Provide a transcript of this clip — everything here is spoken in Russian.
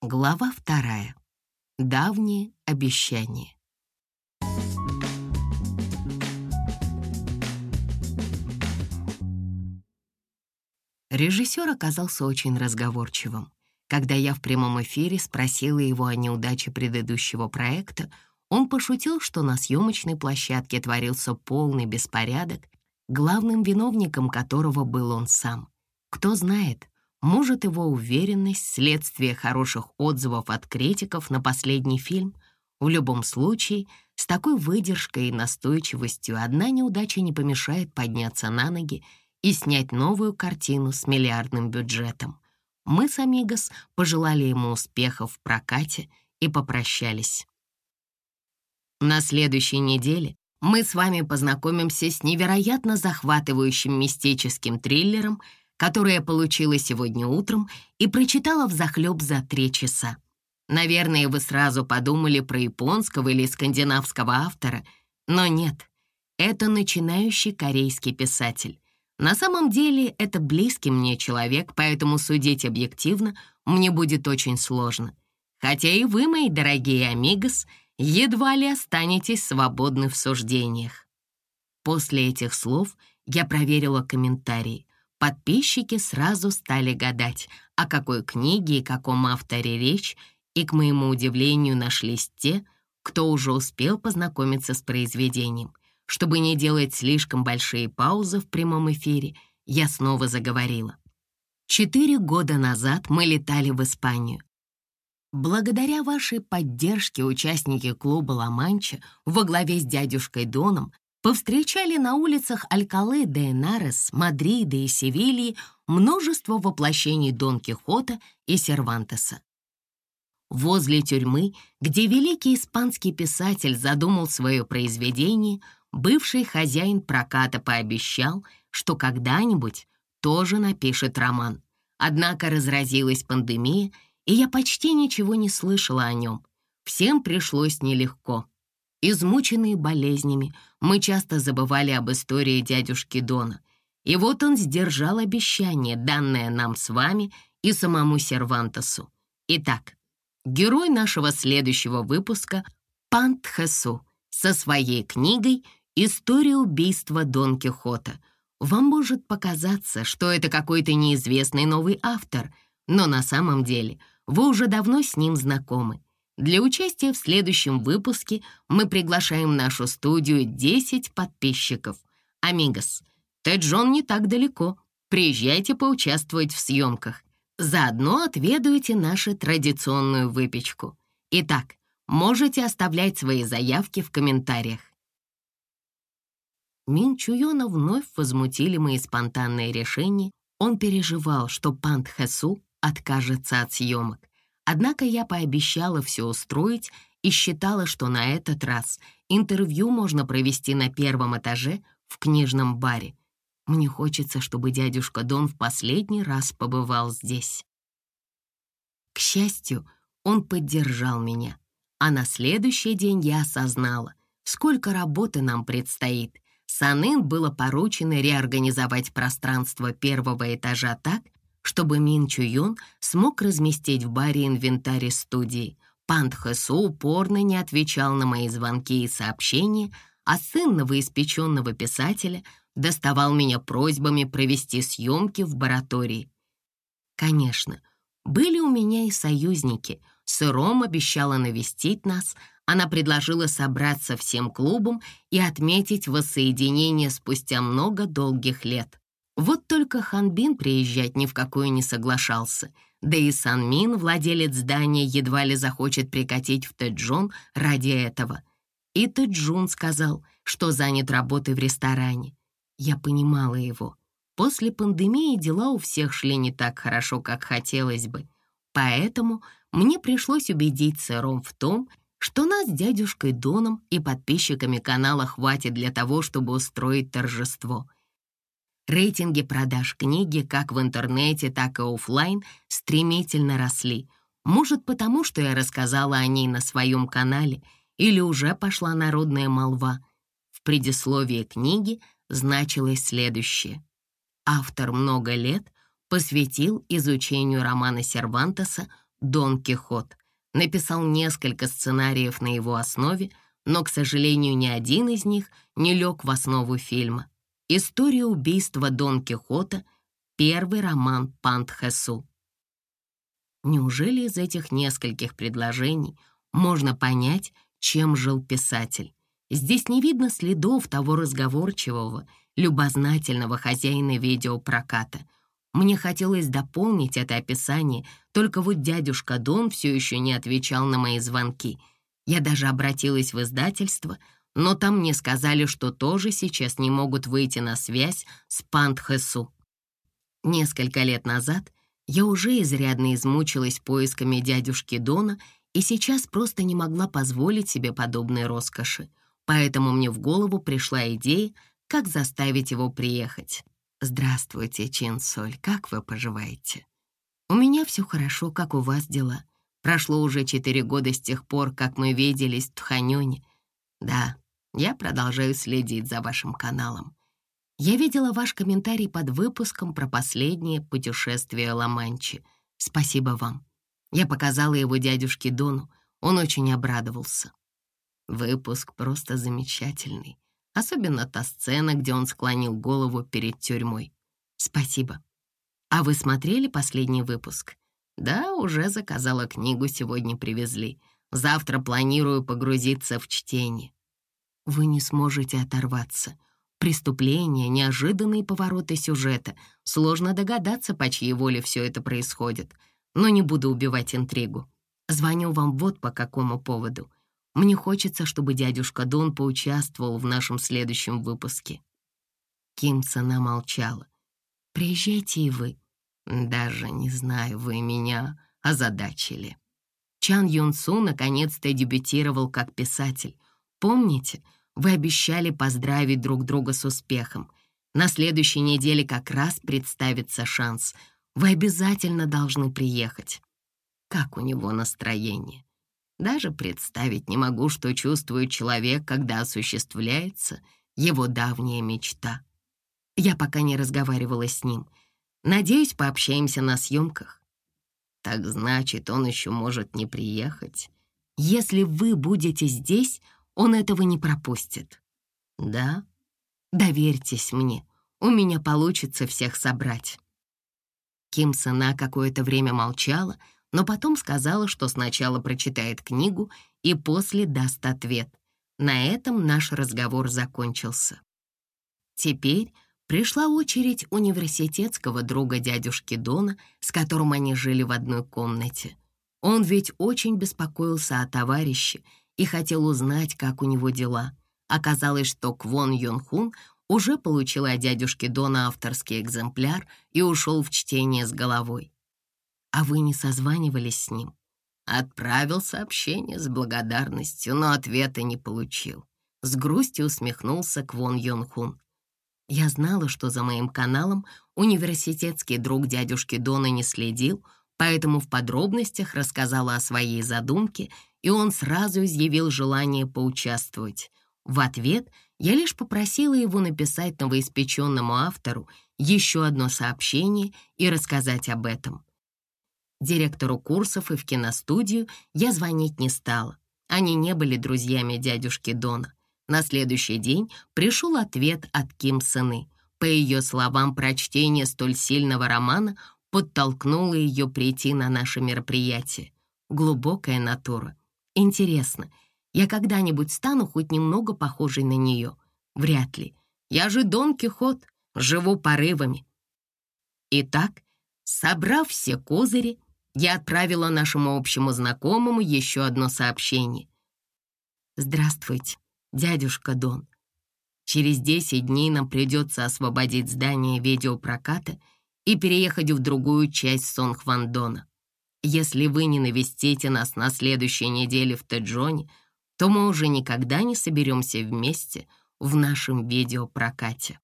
Глава вторая. Давние обещания. Режиссер оказался очень разговорчивым. Когда я в прямом эфире спросила его о неудаче предыдущего проекта, он пошутил, что на съемочной площадке творился полный беспорядок, главным виновником которого был он сам. Кто знает, может, его уверенность — следствие хороших отзывов от критиков на последний фильм. В любом случае, с такой выдержкой и настойчивостью одна неудача не помешает подняться на ноги и снять новую картину с миллиардным бюджетом. Мы с Амигос пожелали ему успехов в прокате и попрощались. На следующей неделе мы с вами познакомимся с невероятно захватывающим мистическим триллером, который я получила сегодня утром и прочитала взахлеб за три часа. Наверное, вы сразу подумали про японского или скандинавского автора, но нет, это начинающий корейский писатель. На самом деле это близкий мне человек, поэтому судить объективно мне будет очень сложно. Хотя и вы, мои дорогие амигос, едва ли останетесь свободны в суждениях. После этих слов я проверила комментарии. Подписчики сразу стали гадать, о какой книге и каком авторе речь, и, к моему удивлению, нашлись те, кто уже успел познакомиться с произведением. Чтобы не делать слишком большие паузы в прямом эфире, я снова заговорила. Четыре года назад мы летали в Испанию. Благодаря вашей поддержке участники клуба «Ла-Манча» во главе с дядюшкой Доном повстречали на улицах Алькалы де Энарес, Мадрида и Севильи множество воплощений Дон Кихота и Сервантеса. Возле тюрьмы, где великий испанский писатель задумал свое произведение, бывший хозяин проката пообещал, что когда-нибудь тоже напишет роман. Однако разразилась пандемия — и я почти ничего не слышала о нем. Всем пришлось нелегко. Измученные болезнями, мы часто забывали об истории дядюшки Дона. И вот он сдержал обещание, данное нам с вами и самому Сервантесу. Итак, герой нашего следующего выпуска — Пант Хесу со своей книгой «История убийства Дон Кихота». Вам может показаться, что это какой-то неизвестный новый автор, но на самом деле — вы уже давно с ним знакомы. Для участия в следующем выпуске мы приглашаем в нашу студию 10 подписчиков. Амигос, Тэджон не так далеко. Приезжайте поучаствовать в съемках. Заодно отведуйте нашу традиционную выпечку. Итак, можете оставлять свои заявки в комментариях. Мин Чуйона вновь возмутили мои спонтанные решения. Он переживал, что Пант Хэсу откажется от съемок. Однако я пообещала все устроить и считала, что на этот раз интервью можно провести на первом этаже в книжном баре. Мне хочется, чтобы дядюшка Дон в последний раз побывал здесь. К счастью, он поддержал меня, а на следующий день я осознала, сколько работы нам предстоит. Санын было поручено реорганизовать пространство первого этажа так, чтобы Мин Чуюн смог разместить в баре инвентарь студии. Пан Тхэсу упорно не отвечал на мои звонки и сообщения, а сын новоиспеченного писателя доставал меня просьбами провести съемки в баратории. Конечно, были у меня и союзники. Сыром обещала навестить нас, она предложила собраться всем клубом и отметить воссоединение спустя много долгих лет. Вот только Ханбин приезжать ни в какую не соглашался, да и Санмин, владелец здания, едва ли захочет прикатить в Тэджон ради этого. И Тэджун сказал, что занят работой в ресторане. Я понимала его. После пандемии дела у всех шли не так хорошо, как хотелось бы. Поэтому мне пришлось убедить сыром в том, что нас с дядюшкой Доном и подписчиками канала хватит для того, чтобы устроить торжество — Рейтинги продаж книги как в интернете, так и офлайн стремительно росли. Может, потому что я рассказала о ней на своем канале или уже пошла народная молва. В предисловии книги значилось следующее. Автор много лет посвятил изучению романа Сервантеса «Дон Кихот». Написал несколько сценариев на его основе, но, к сожалению, ни один из них не лег в основу фильма. История убийства Дон Кихота — первый роман Пантхесу. Неужели из этих нескольких предложений можно понять, чем жил писатель? Здесь не видно следов того разговорчивого, любознательного хозяина видеопроката. Мне хотелось дополнить это описание, только вот дядюшка Дон все еще не отвечал на мои звонки. Я даже обратилась в издательство — но там мне сказали, что тоже сейчас не могут выйти на связь с Пантхэсу. Несколько лет назад я уже изрядно измучилась поисками дядюшки Дона и сейчас просто не могла позволить себе подобной роскоши. Поэтому мне в голову пришла идея, как заставить его приехать. «Здравствуйте, Чин Соль, как вы поживаете?» «У меня все хорошо, как у вас дела. Прошло уже четыре года с тех пор, как мы виделись в Тханёне. Да, я продолжаю следить за вашим каналом. Я видела ваш комментарий под выпуском про последнее путешествие Ла-Манчи. Спасибо вам. Я показала его дядюшке Дону. Он очень обрадовался. Выпуск просто замечательный. Особенно та сцена, где он склонил голову перед тюрьмой. Спасибо. А вы смотрели последний выпуск? Да, уже заказала книгу, сегодня привезли. Завтра планирую погрузиться в чтение вы не сможете оторваться. Преступления, неожиданные повороты сюжета. Сложно догадаться, по чьей воле все это происходит. Но не буду убивать интригу. Звоню вам вот по какому поводу. Мне хочется, чтобы дядюшка Дон поучаствовал в нашем следующем выпуске. Ким Цена молчала. «Приезжайте и вы». «Даже не знаю, вы меня озадачили». Чан Юн Су наконец-то дебютировал как писатель. Помните, вы обещали поздравить друг друга с успехом. На следующей неделе как раз представится шанс. Вы обязательно должны приехать. Как у него настроение? Даже представить не могу, что чувствует человек, когда осуществляется его давняя мечта. Я пока не разговаривала с ним. Надеюсь, пообщаемся на съемках. Так значит, он еще может не приехать. Если вы будете здесь, он этого не пропустит. Да? Доверьтесь мне, у меня получится всех собрать. Ким Сына какое-то время молчала, но потом сказала, что сначала прочитает книгу и после даст ответ. На этом наш разговор закончился. Теперь пришла очередь университетского друга дядюшки Дона, с которым они жили в одной комнате. Он ведь очень беспокоился о товарище и хотел узнать, как у него дела. Оказалось, что Квон Йон Хун уже получил от дядюшки Дона авторский экземпляр и ушел в чтение с головой. «А вы не созванивались с ним?» Отправил сообщение с благодарностью, но ответа не получил. С грустью усмехнулся Квон Йон Хун. Я знала, что за моим каналом университетский друг дядюшки Дона не следил, поэтому в подробностях рассказала о своей задумке и он сразу изъявил желание поучаствовать. В ответ я лишь попросила его написать новоиспеченному автору еще одно сообщение и рассказать об этом. Директору курсов и в киностудию я звонить не стала. Они не были друзьями дядюшки Дона. На следующий день пришел ответ от Ким Сыны. По ее словам, прочтение столь сильного романа подтолкнуло ее прийти на наше мероприятие. Глубокая натура, Интересно, я когда-нибудь стану хоть немного похожей на нее? Вряд ли. Я же Дон Кихот, живу порывами. Итак, собрав все козыри, я отправила нашему общему знакомому еще одно сообщение. «Здравствуйте, дядюшка Дон. Через 10 дней нам придется освободить здание видеопроката и переехать в другую часть Сонхвандона. Если вы не навестите нас на следующей неделе в Теджоне, то мы уже никогда не соберемся вместе в нашем видеопрокате.